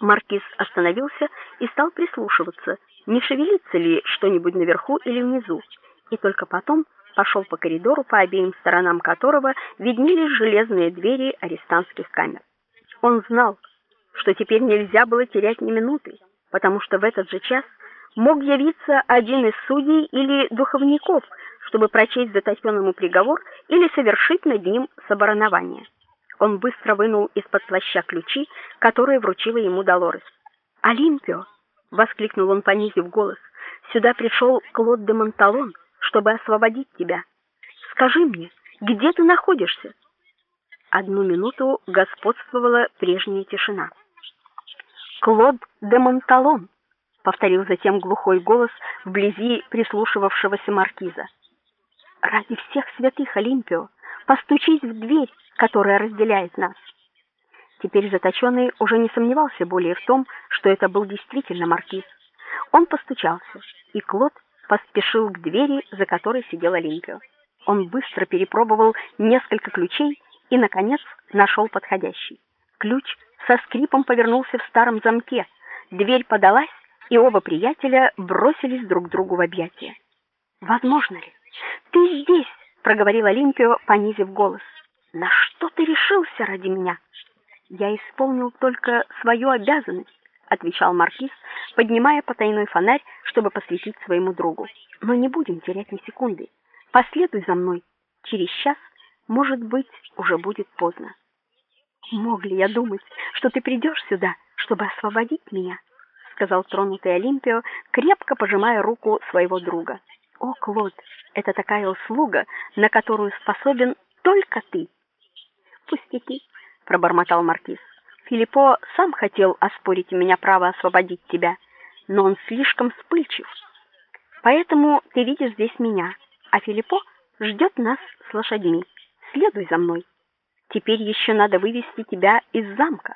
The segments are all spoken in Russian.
Маркиз остановился и стал прислушиваться, не шевелится ли что-нибудь наверху или внизу, и только потом пошел по коридору, по обеим сторонам которого виднелись железные двери арестантских камер. Он знал, что теперь нельзя было терять ни минуты, потому что в этот же час мог явиться один из судей или духовников, чтобы прочесть заточенному приговор или совершить над ним соборонование. Он быстро вынул из-под плаща ключи, которые вручила ему Долорес. "Олимпио!" воскликнул он, понизив голос. "Сюда пришел Клод де Монталон, чтобы освободить тебя. Скажи мне, где ты находишься?" Одну минуту господствовала прежняя тишина. "Клод де Монталон", повторил затем глухой голос вблизи прислушивавшегося маркиза. "Ради всех святых, Олимпио, постучись в дверь, которая разделяет нас". Теперь заточенный уже не сомневался более в том, что это был действительно маркиз. Он постучался, и Клод поспешил к двери, за которой сидел Олимпио. Он быстро перепробовал несколько ключей и наконец нашел подходящий. Ключ со скрипом повернулся в старом замке. Дверь подалась, и оба приятеля бросились друг другу в объятия. Возможно ли? Ты здесь, проговорил Олимпио, понизив голос. На что ты решился ради меня? Я исполнил только свою обязанность, отвечал маркиз, поднимая потайной фонарь, чтобы посветить своему другу. Но не будем терять ни секунды. Последуй за мной. Через час, может быть, уже будет поздно. Мог ли я думать, что ты придешь сюда, чтобы освободить меня? сказал тронутый Олимпио, крепко пожимая руку своего друга. О, Клод, это такая услуга, на которую способен только ты. Пустяки, пробормотал маркиз. Филиппо сам хотел оспорить у меня право освободить тебя, но он слишком вспыльчив. Поэтому ты видишь здесь меня, а Филиппо ждет нас с лошадьми. Следуй за мной. Теперь еще надо вывести тебя из замка.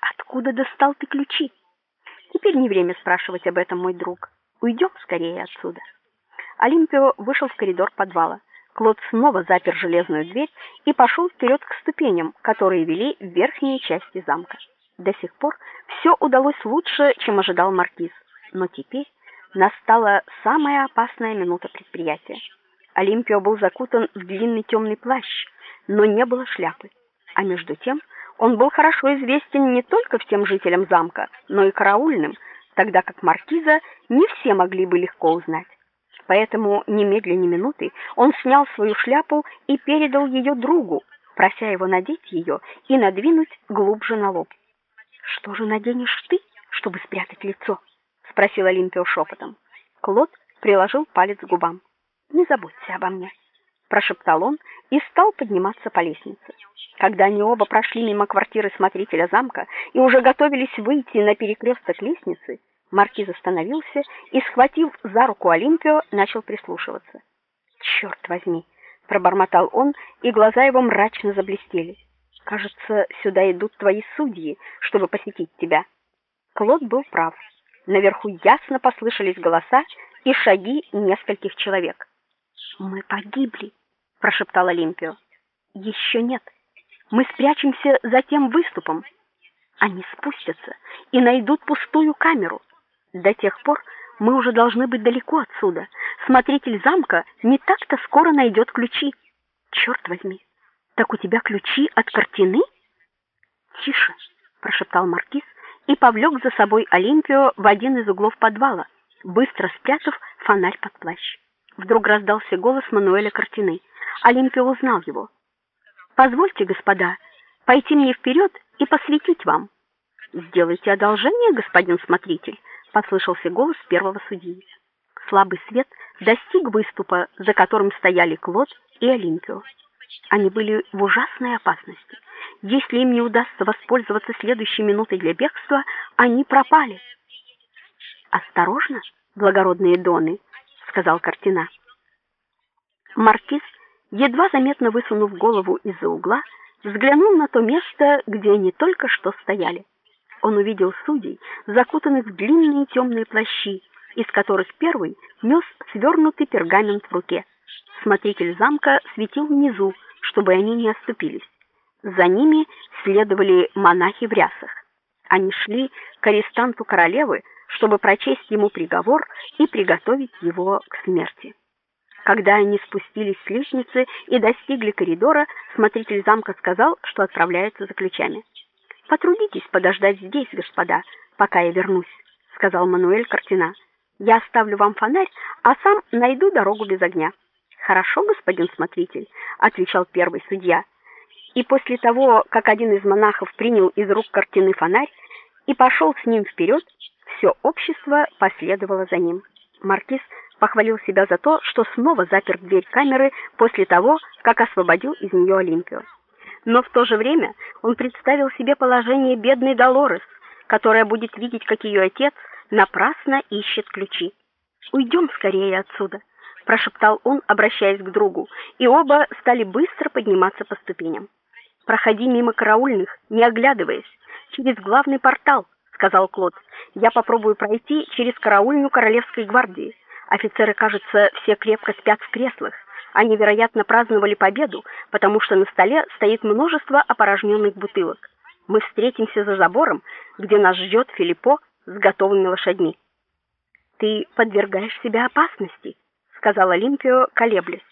Откуда достал ты ключи? Теперь не время спрашивать об этом, мой друг. Уйдем скорее отсюда. Олимпио вышел в коридор подвала. Клод снова запер железную дверь и пошел вперед к ступеням, которые вели в верхние части замка. До сих пор все удалось лучше, чем ожидал маркиз, но теперь настала самая опасная минута предприятия. Олимпио был закутан в длинный темный плащ, но не было шляпы. А между тем, он был хорошо известен не только всем жителям замка, но и караульным, тогда как маркиза не все могли бы легко узнать. Поэтому немедленно минуты он снял свою шляпу и передал ее другу, прося его надеть ее и надвинуть глубже на лоб. Что же наденешь ты, чтобы спрятать лицо? спросил Олимпио шепотом. Клод приложил палец к губам. Не забудьте обо мне, прошептал он и стал подниматься по лестнице. Когда они оба прошли мимо квартиры смотрителя замка и уже готовились выйти на перекресток лестницы, Маркиз остановился и, схватив за руку Олимпио, начал прислушиваться. «Черт возьми, пробормотал он, и глаза его мрачно заблестели. Кажется, сюда идут твои судьи, чтобы посетить тебя. Клод был прав. Наверху ясно послышались голоса и шаги нескольких человек. Мы погибли, прошептал Олимпио. «Еще нет. Мы спрячемся за тем выступом. Они спустятся и найдут пустую камеру. До тех пор мы уже должны быть далеко отсюда. Смотритель замка не так-то скоро найдет ключи. Черт возьми. Так у тебя ключи от картины? Тише, прошептал маркиз и повлек за собой Олимпио в один из углов подвала, быстро спрятав фонарь под плащ. Вдруг раздался голос Мануэля Картины. Олимпио узнал его. Позвольте, господа, пойти мне вперед и посветить вам. Сделайте одолжение, господин смотритель, послышался голос первого судьи. Слабый свет достиг выступа, за которым стояли Клод и Олимпио. Они были в ужасной опасности. Если им не удастся воспользоваться следующей минутой для бегства, они пропали. Осторожно, благородные доны, сказал Картина. Маркиз, едва заметно высунув голову из-за угла, взглянул на то место, где они только что стояли он увидел судей, закутанных в длинные темные плащи, из которых первый нес свернутый пергамент в руке. Смотритель замка светил внизу, чтобы они не оступились. За ними следовали монахи в рясах. Они шли к арестанту королевы, чтобы прочесть ему приговор и приготовить его к смерти. Когда они спустились с лестницы и достигли коридора, смотритель замка сказал, что отправляется за ключами. Потрудитесь подождать здесь, господа, пока я вернусь, сказал Мануэль Картина. Я оставлю вам фонарь, а сам найду дорогу без огня. Хорошо, господин смотритель, отвечал первый судья. И после того, как один из монахов принял из рук Картины фонарь и пошел с ним вперед, все общество последовало за ним. Маркиз похвалил себя за то, что снова запер дверь камеры после того, как освободил из нее Олимпию. Но в то же время он представил себе положение бедной Долорес, которая будет видеть, как ее отец напрасно ищет ключи. Уйдем скорее отсюда, прошептал он, обращаясь к другу, и оба стали быстро подниматься по ступеням. Проходи мимо караульных, не оглядываясь, через главный портал, сказал Клод. Я попробую пройти через караульную королевской гвардии. Офицеры, кажется, все крепко спят в креслах. Они, вероятно, праздновали победу, потому что на столе стоит множество опорожненных бутылок. Мы встретимся за забором, где нас ждет Филиппо с готовыми лошадьми. Ты подвергаешь себя опасности, сказала Олимпио, колеблясь.